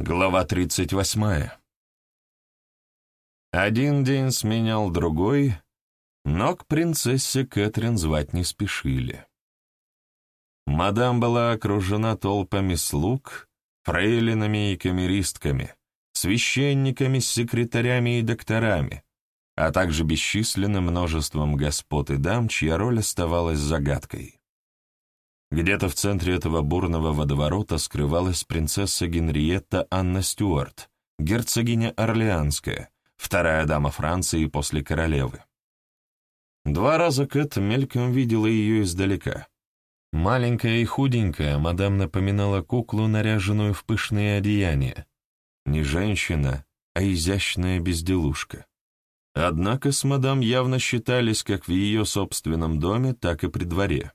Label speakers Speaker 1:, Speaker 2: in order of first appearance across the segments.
Speaker 1: Глава 38. Один день сменял другой, но к принцессе Кэтрин звать не спешили. Мадам была окружена толпами слуг, фрейлинами и камеристками, священниками, секретарями и докторами, а также бесчисленным множеством господ и дам, чья роль оставалась загадкой. Где-то в центре этого бурного водоворота скрывалась принцесса Генриетта Анна Стюарт, герцогиня Орлеанская, вторая дама Франции после королевы. Два раза Кэт мельком видела ее издалека. Маленькая и худенькая, мадам напоминала куклу, наряженную в пышные одеяния. Не женщина, а изящная безделушка. Однако с мадам явно считались как в ее собственном доме, так и при дворе.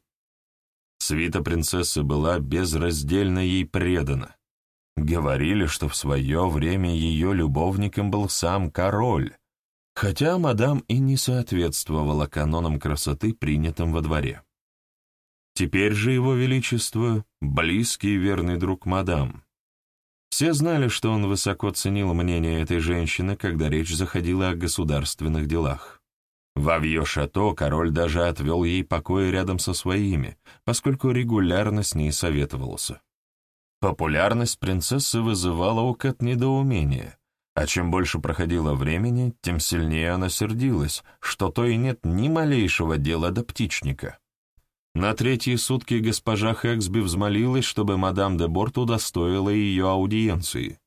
Speaker 1: Свита принцессы была безраздельно ей предана. Говорили, что в свое время ее любовником был сам король, хотя мадам и не соответствовала канонам красоты, принятым во дворе. Теперь же его величество — близкий и верный друг мадам. Все знали, что он высоко ценил мнение этой женщины, когда речь заходила о государственных делах. Во Вьё-Шато король даже отвел ей покои рядом со своими, поскольку регулярно с ней советовался. Популярность принцессы вызывала у Кэт недоумение, а чем больше проходило времени, тем сильнее она сердилась, что то и нет ни малейшего дела до птичника. На третьи сутки госпожа Хэксби взмолилась, чтобы мадам де Борт удостоила ее аудиенции.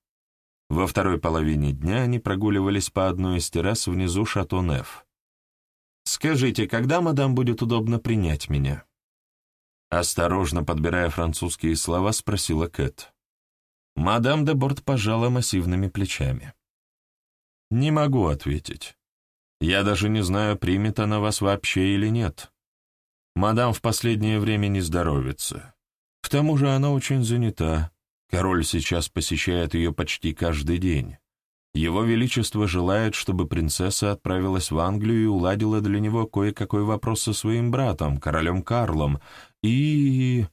Speaker 1: Во второй половине дня они прогуливались по одной из террас внизу Шато-Неф. «Скажите, когда мадам будет удобно принять меня?» Осторожно подбирая французские слова, спросила Кэт. Мадам де Борт пожала массивными плечами. «Не могу ответить. Я даже не знаю, примет она вас вообще или нет. Мадам в последнее время не здоровится. К тому же она очень занята. Король сейчас посещает ее почти каждый день. Его Величество желает, чтобы принцесса отправилась в Англию и уладила для него кое-какой вопрос со своим братом, королем Карлом, и...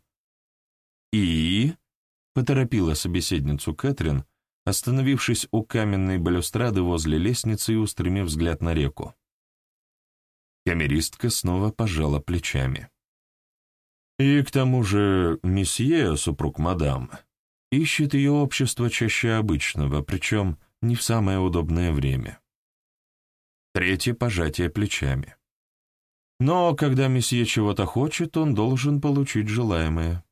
Speaker 1: «И?» — поторопила собеседницу Кэтрин, остановившись у каменной балюстрады возле лестницы и устремив взгляд на реку. Камеристка снова пожала плечами. «И к тому же месье, супруг мадам, ищет ее общество чаще обычного, причем не в самое удобное время. Третье — пожатие плечами. Но когда месье чего-то хочет, он должен получить желаемое.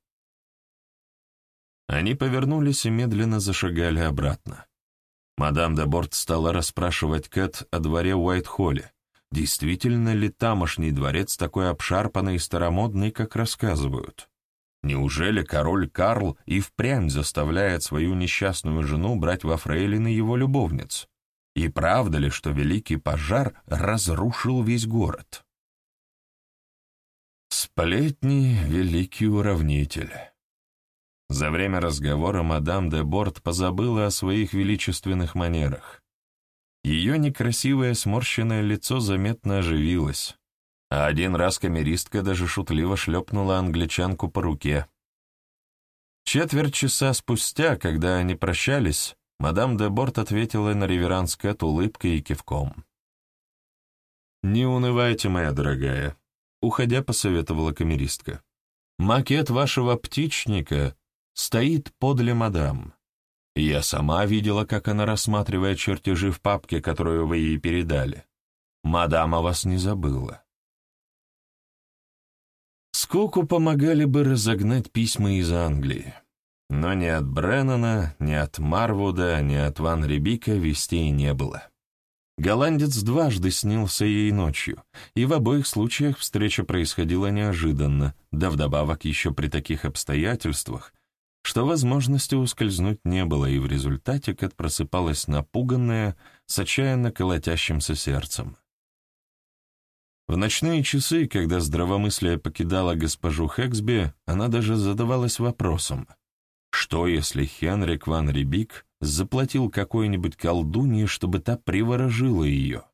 Speaker 1: Они повернулись и медленно зашагали обратно. Мадам де Борт стала расспрашивать Кэт о дворе Уайт-Холле. Действительно ли тамошний дворец такой обшарпанный и старомодный, как рассказывают? Неужели король Карл и впрямь заставляет свою несчастную жену брать во фрейлины его любовниц? И правда ли, что великий пожар разрушил весь город? Сплетни — великий уравнитель. За время разговора мадам де Борт позабыла о своих величественных манерах. Ее некрасивое сморщенное лицо заметно оживилось а один раз камеристка даже шутливо шлепнула англичанку по руке. Четверть часа спустя, когда они прощались, мадам де Борт ответила на реверанс Кэт улыбкой и кивком. «Не унывайте, моя дорогая», — уходя посоветовала камеристка. «Макет вашего птичника стоит подле мадам. Я сама видела, как она рассматривает чертежи в папке, которую вы ей передали. Мадам о вас не забыла. Скуку помогали бы разогнать письма из Англии. Но ни от Бреннана, ни от Марвуда, ни от Ван Рибика вестей не было. Голландец дважды снился ей ночью, и в обоих случаях встреча происходила неожиданно, да вдобавок еще при таких обстоятельствах, что возможности ускользнуть не было, и в результате Кэт просыпалась напуганная, с отчаянно колотящимся сердцем. В ночные часы, когда здравомыслие покидало госпожу Хэксби, она даже задавалась вопросом, что если Хенрик ван Рибик заплатил какой-нибудь колдунье, чтобы та приворожила ее?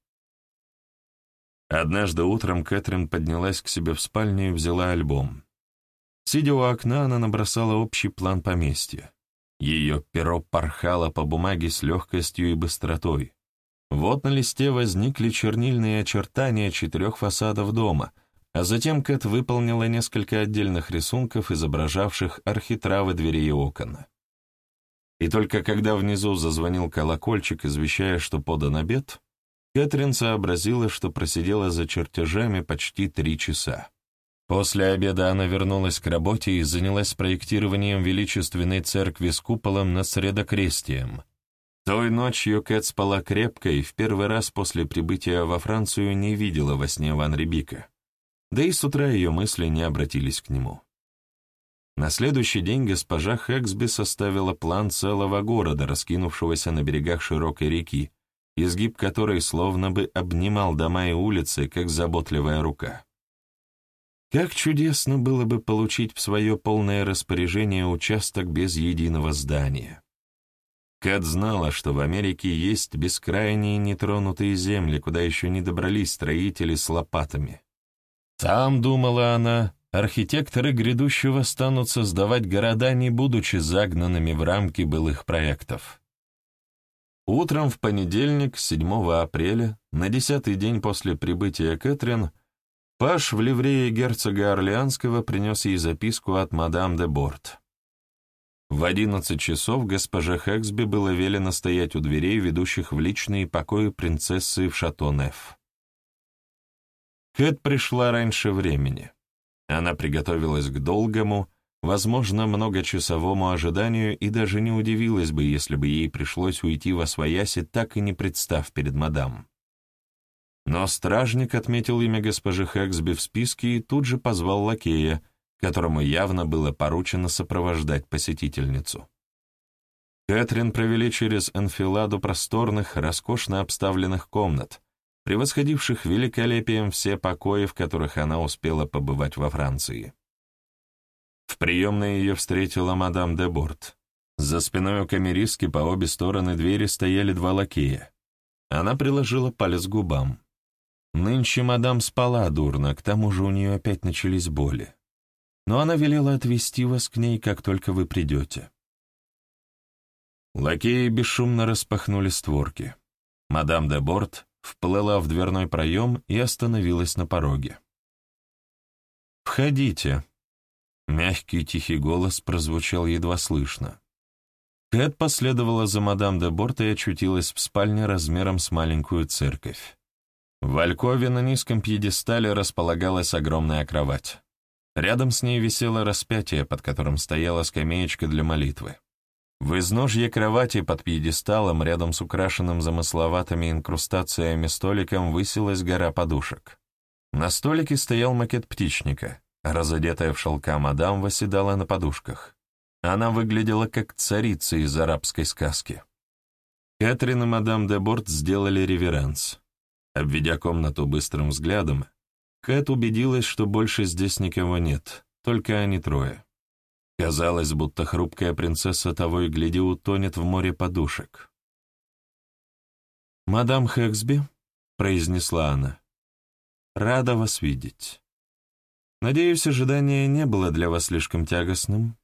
Speaker 1: Однажды утром Кэтрин поднялась к себе в спальню и взяла альбом. Сидя у окна, она набросала общий план поместья. Ее перо порхало по бумаге с легкостью и быстротой. Вот на листе возникли чернильные очертания четырех фасадов дома, а затем Кэт выполнила несколько отдельных рисунков, изображавших архитравы дверей и окон. И только когда внизу зазвонил колокольчик, извещая, что подан обед, Кэтрин сообразила, что просидела за чертежами почти три часа. После обеда она вернулась к работе и занялась проектированием величественной церкви с куполом над Средокрестием. Той ночью Кэт спала крепко и в первый раз после прибытия во Францию не видела во сне Ван Рибика. Да и с утра ее мысли не обратились к нему. На следующий день госпожа Хэксби составила план целого города, раскинувшегося на берегах широкой реки, изгиб которой словно бы обнимал дома и улицы, как заботливая рука. Как чудесно было бы получить в свое полное распоряжение участок без единого здания. Кэт знала, что в Америке есть бескрайние нетронутые земли, куда еще не добрались строители с лопатами. Там, думала она, архитекторы грядущего станут создавать города, не будучи загнанными в рамки былых проектов. Утром в понедельник, 7 апреля, на десятый день после прибытия Кэтрин, Паш в ливрее герцога Орлеанского принес ей записку от мадам де Борт. В одиннадцать часов госпоже Хэксби было велено стоять у дверей, ведущих в личные покои принцессы в Шато-Неф. Кэт пришла раньше времени. Она приготовилась к долгому, возможно, многочасовому ожиданию и даже не удивилась бы, если бы ей пришлось уйти во свояси, так и не представ перед мадам. Но стражник отметил имя госпожи Хэксби в списке и тут же позвал лакея, которому явно было поручено сопровождать посетительницу. Кэтрин провели через анфиладу просторных, роскошно обставленных комнат, превосходивших великолепием все покои, в которых она успела побывать во Франции. В приемной ее встретила мадам де Борт. За спиной у камеристки по обе стороны двери стояли два лакея. Она приложила палец к губам. Нынче мадам спала дурно, к тому же у нее опять начались боли. Но она велела отвезти вас к ней, как только вы придете. Лакеи бесшумно распахнули створки. Мадам де Борт вплыла в дверной проем и остановилась на пороге. «Входите», — мягкий тихий голос прозвучал едва слышно. Кэт последовала за мадам де Борт и очутилась в спальне размером с маленькую церковь. В Алькове на низком пьедестале располагалась огромная кровать. Рядом с ней висело распятие, под которым стояла скамеечка для молитвы. В изножье кровати под пьедесталом, рядом с украшенным замысловатыми инкрустациями столиком, высилась гора подушек. На столике стоял макет птичника, разодетая в шелка мадам восседала на подушках. Она выглядела как царица из арабской сказки. Кэтрин и мадам де Борт сделали реверанс. Обведя комнату быстрым взглядом, Кэт убедилась, что больше здесь никого нет, только они трое. Казалось, будто хрупкая принцесса того и гляди утонет в море подушек. «Мадам Хэксби», — произнесла она, — «рада вас видеть. Надеюсь, ожидание не было для вас слишком тягостным?»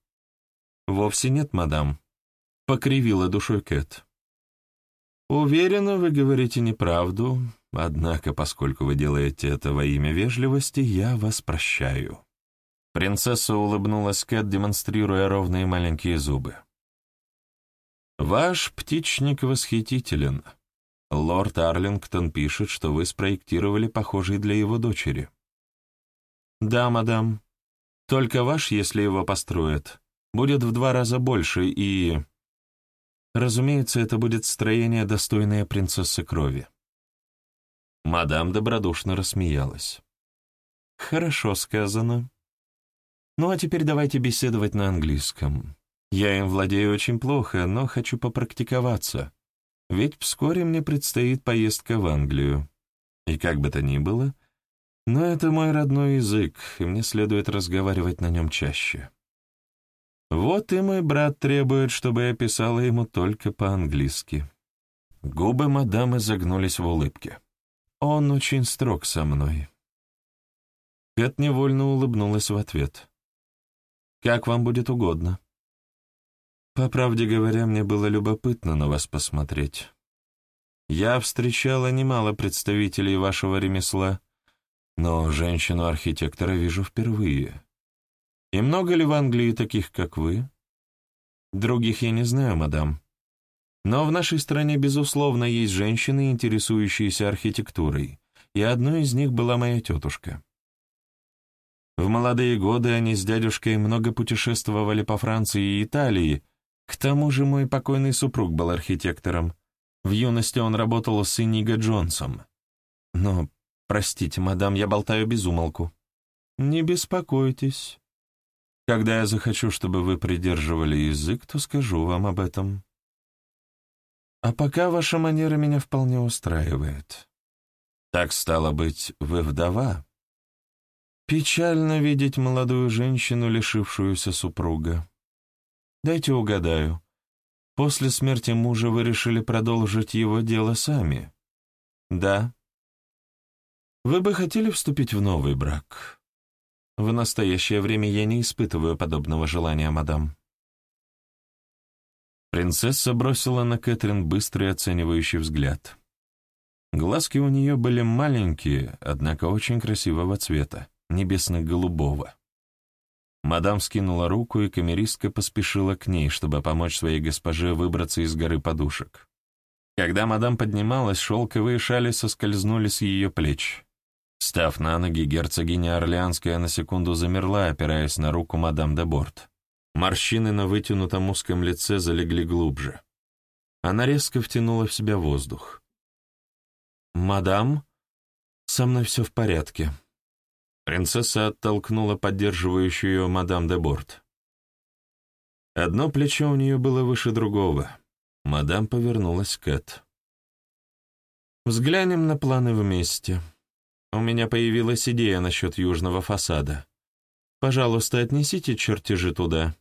Speaker 1: «Вовсе нет, мадам», — покривила душой Кэт. «Уверена, вы говорите неправду, Однако, поскольку вы делаете это во имя вежливости, я вас прощаю». Принцесса улыбнулась Кэт, демонстрируя ровные маленькие зубы. «Ваш птичник восхитителен. Лорд Арлингтон пишет, что вы спроектировали похожий для его дочери». «Да, мадам. Только ваш, если его построят, будет в два раза больше и...» «Разумеется, это будет строение, достойное принцессы крови». Мадам добродушно рассмеялась. «Хорошо сказано. Ну а теперь давайте беседовать на английском. Я им владею очень плохо, но хочу попрактиковаться, ведь вскоре мне предстоит поездка в Англию. И как бы то ни было, но это мой родной язык, и мне следует разговаривать на нем чаще. Вот и мой брат требует, чтобы я писала ему только по-английски». Губы мадамы загнулись в улыбке. Он очень строг со мной. Кэт невольно улыбнулась в ответ. «Как вам будет угодно». По правде говоря, мне было любопытно на вас посмотреть. Я встречала немало представителей вашего ремесла, но женщину-архитектора вижу впервые. И много ли в Англии таких, как вы? Других я не знаю, мадам. Но в нашей стране, безусловно, есть женщины, интересующиеся архитектурой, и одной из них была моя тетушка. В молодые годы они с дядюшкой много путешествовали по Франции и Италии, к тому же мой покойный супруг был архитектором. В юности он работал с Иниго Джонсом. Но, простите, мадам, я болтаю без умолку. Не беспокойтесь. Когда я захочу, чтобы вы придерживали язык, то скажу вам об этом. А пока ваша манера меня вполне устраивает. Так стало быть, вы вдова? Печально видеть молодую женщину, лишившуюся супруга. Дайте угадаю. После смерти мужа вы решили продолжить его дело сами? Да. Вы бы хотели вступить в новый брак? В настоящее время я не испытываю подобного желания, мадам. Принцесса бросила на Кэтрин быстрый оценивающий взгляд. Глазки у нее были маленькие, однако очень красивого цвета, небесно-голубого. Мадам скинула руку, и камеристка поспешила к ней, чтобы помочь своей госпоже выбраться из горы подушек. Когда мадам поднималась, шелковые шали соскользнули с ее плеч. Став на ноги, герцогиня Орлеанская на секунду замерла, опираясь на руку мадам де Борт. Морщины на вытянутом узком лице залегли глубже. Она резко втянула в себя воздух. «Мадам, со мной все в порядке». Принцесса оттолкнула поддерживающую ее мадам де Борт. Одно плечо у нее было выше другого. Мадам повернулась к Эд. «Взглянем на планы вместе. У меня появилась идея насчет южного фасада. Пожалуйста, отнесите чертежи туда».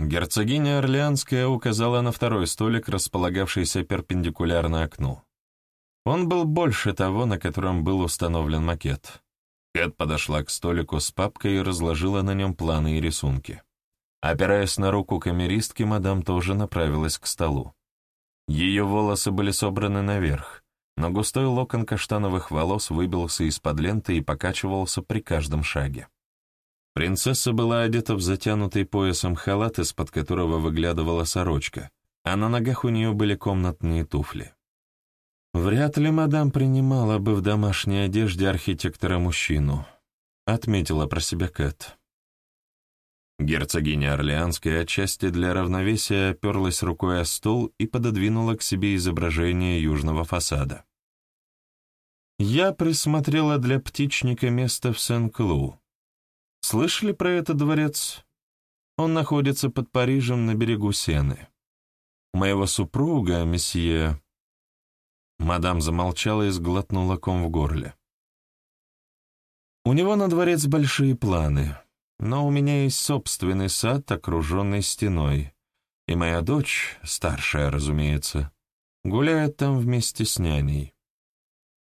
Speaker 1: Герцогиня Орлеанская указала на второй столик, располагавшийся перпендикулярно окну. Он был больше того, на котором был установлен макет. Кэт подошла к столику с папкой и разложила на нем планы и рисунки. Опираясь на руку камеристки, мадам тоже направилась к столу. Ее волосы были собраны наверх, но густой локон каштановых волос выбился из-под ленты и покачивался при каждом шаге. Принцесса была одета в затянутый поясом халат, из-под которого выглядывала сорочка, а на ногах у нее были комнатные туфли. «Вряд ли мадам принимала бы в домашней одежде архитектора-мужчину», — отметила про себя Кэт. Герцогиня Орлеанская отчасти для равновесия оперлась рукой о стол и пододвинула к себе изображение южного фасада. «Я присмотрела для птичника место в Сен-Клу», Слышали про этот дворец? Он находится под Парижем на берегу Сены. У моего супруга, месье...» Мадам замолчала и сглотнула ком в горле. «У него на дворец большие планы, но у меня есть собственный сад, окруженный стеной, и моя дочь, старшая, разумеется, гуляет там вместе с няней.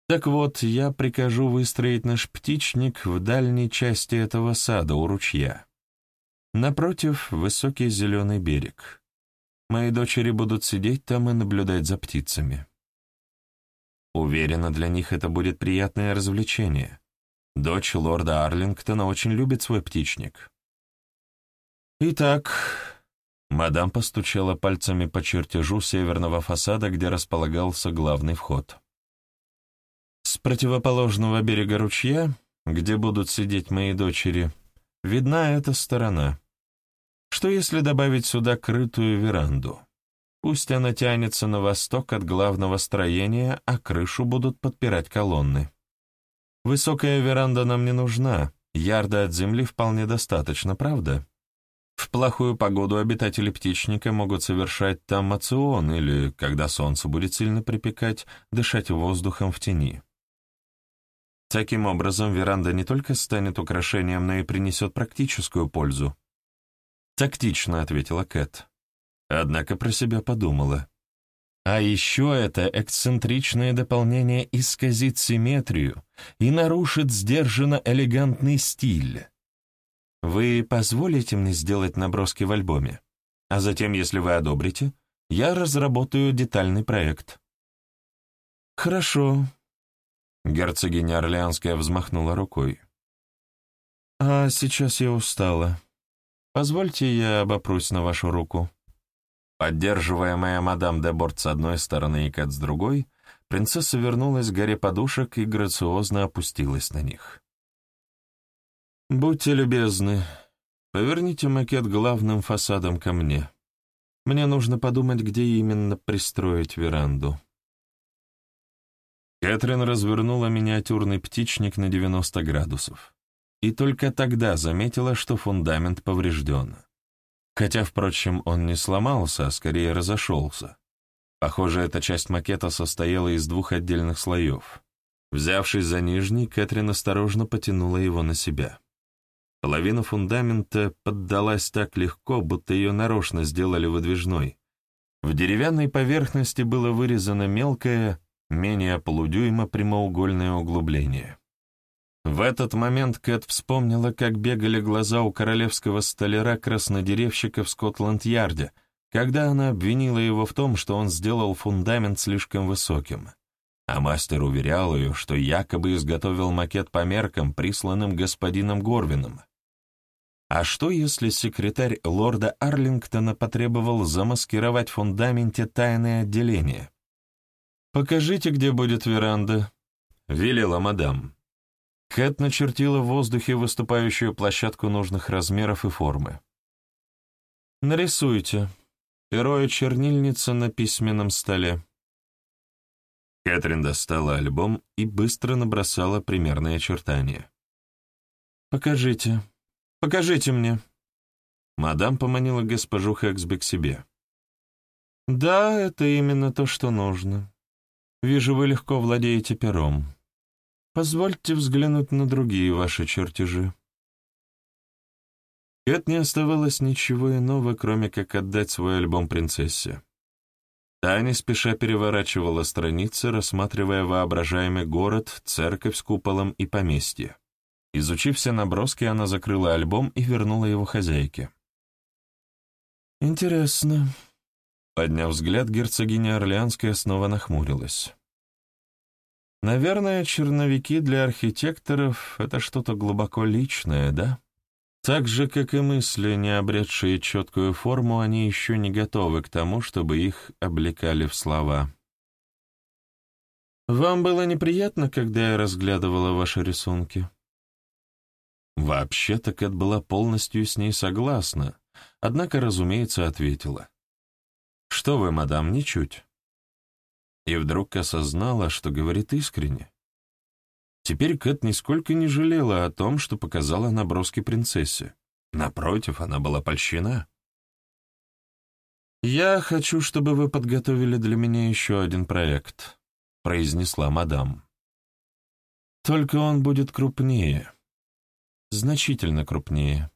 Speaker 1: Так вот, я прикажу выстроить наш птичник в дальней части этого сада у ручья. Напротив — высокий зеленый берег. Мои дочери будут сидеть там и наблюдать за птицами. Уверена, для них это будет приятное развлечение. Дочь лорда Арлингтона очень любит свой птичник. Итак, мадам постучала пальцами по чертежу северного фасада, где располагался главный вход. С противоположного берега ручья, где будут сидеть мои дочери, видна эта сторона. Что если добавить сюда крытую веранду? Пусть она тянется на восток от главного строения, а крышу будут подпирать колонны. Высокая веранда нам не нужна, ярда от земли вполне достаточно, правда? В плохую погоду обитатели птичника могут совершать там мацион или, когда солнце будет сильно припекать, дышать воздухом в тени. Таким образом, веранда не только станет украшением, но и принесет практическую пользу. Тактично ответила Кэт. Однако про себя подумала. А еще это эксцентричное дополнение исказит симметрию и нарушит сдержанно элегантный стиль. Вы позволите мне сделать наброски в альбоме? а затем, если вы одобрите, я разработаю детальный проект».
Speaker 2: «Хорошо», —
Speaker 1: герцогиня Орлеанская взмахнула рукой.
Speaker 2: «А сейчас я устала. Позвольте я обопрусь на вашу руку».
Speaker 1: Поддерживаемая мадам де Борт с одной стороны и Кэт с другой, принцесса вернулась к горе подушек и грациозно опустилась на них. «Будьте любезны, поверните макет главным фасадом ко мне. Мне нужно подумать, где именно пристроить веранду». Кэтрин развернула миниатюрный птичник на 90 градусов и только тогда заметила, что фундамент поврежден. Хотя, впрочем, он не сломался, а скорее разошелся. Похоже, эта часть макета состояла из двух отдельных слоев. Взявшись за нижний, Кэтрин осторожно потянула его на себя. Половина фундамента поддалась так легко, будто ее нарочно сделали выдвижной. В деревянной поверхности было вырезано мелкое, менее полудюйма прямоугольное углубление. В этот момент Кэт вспомнила, как бегали глаза у королевского столяра-краснодеревщика в Скотланд-Ярде, когда она обвинила его в том, что он сделал фундамент слишком высоким. А мастер уверял ее, что якобы изготовил макет по меркам, присланным господином Горвином. А что, если секретарь лорда Арлингтона потребовал замаскировать в фундаменте тайное отделение? «Покажите, где будет веранда», — велела мадам. Кэт начертила в воздухе выступающую площадку нужных размеров и формы. «Нарисуйте. Перо и чернильница на письменном столе». Кэтрин достала альбом и быстро набросала примерные очертания. «Покажите. Покажите мне». Мадам поманила госпожу Хэксби к себе. «Да, это именно то, что нужно. Вижу, вы легко владеете пером. Позвольте взглянуть на другие ваши чертежи». Кэт не оставалось ничего иного, кроме как отдать свой альбом принцессе. Та не спеша переворачивала страницы, рассматривая воображаемый город, церковь с куполом и поместье. Изучив все наброски, она закрыла альбом и вернула его хозяйке. «Интересно». Подняв взгляд, герцогиня Орлеанская снова нахмурилась. Наверное, черновики для архитекторов — это что-то глубоко личное, да? Так же, как и мысли, не обретшие четкую форму, они еще не готовы к тому, чтобы их облекали в слова. «Вам было неприятно, когда я разглядывала ваши рисунки?» Вообще-то Кэт была полностью с ней согласна, однако, разумеется, ответила. «Что вы, мадам, ничуть и вдруг осознала, что говорит искренне. Теперь Кэт нисколько не жалела о том, что показала наброски принцессе. Напротив, она была польщена. «Я хочу, чтобы вы подготовили для меня еще один проект», — произнесла мадам. «Только он будет крупнее, значительно крупнее.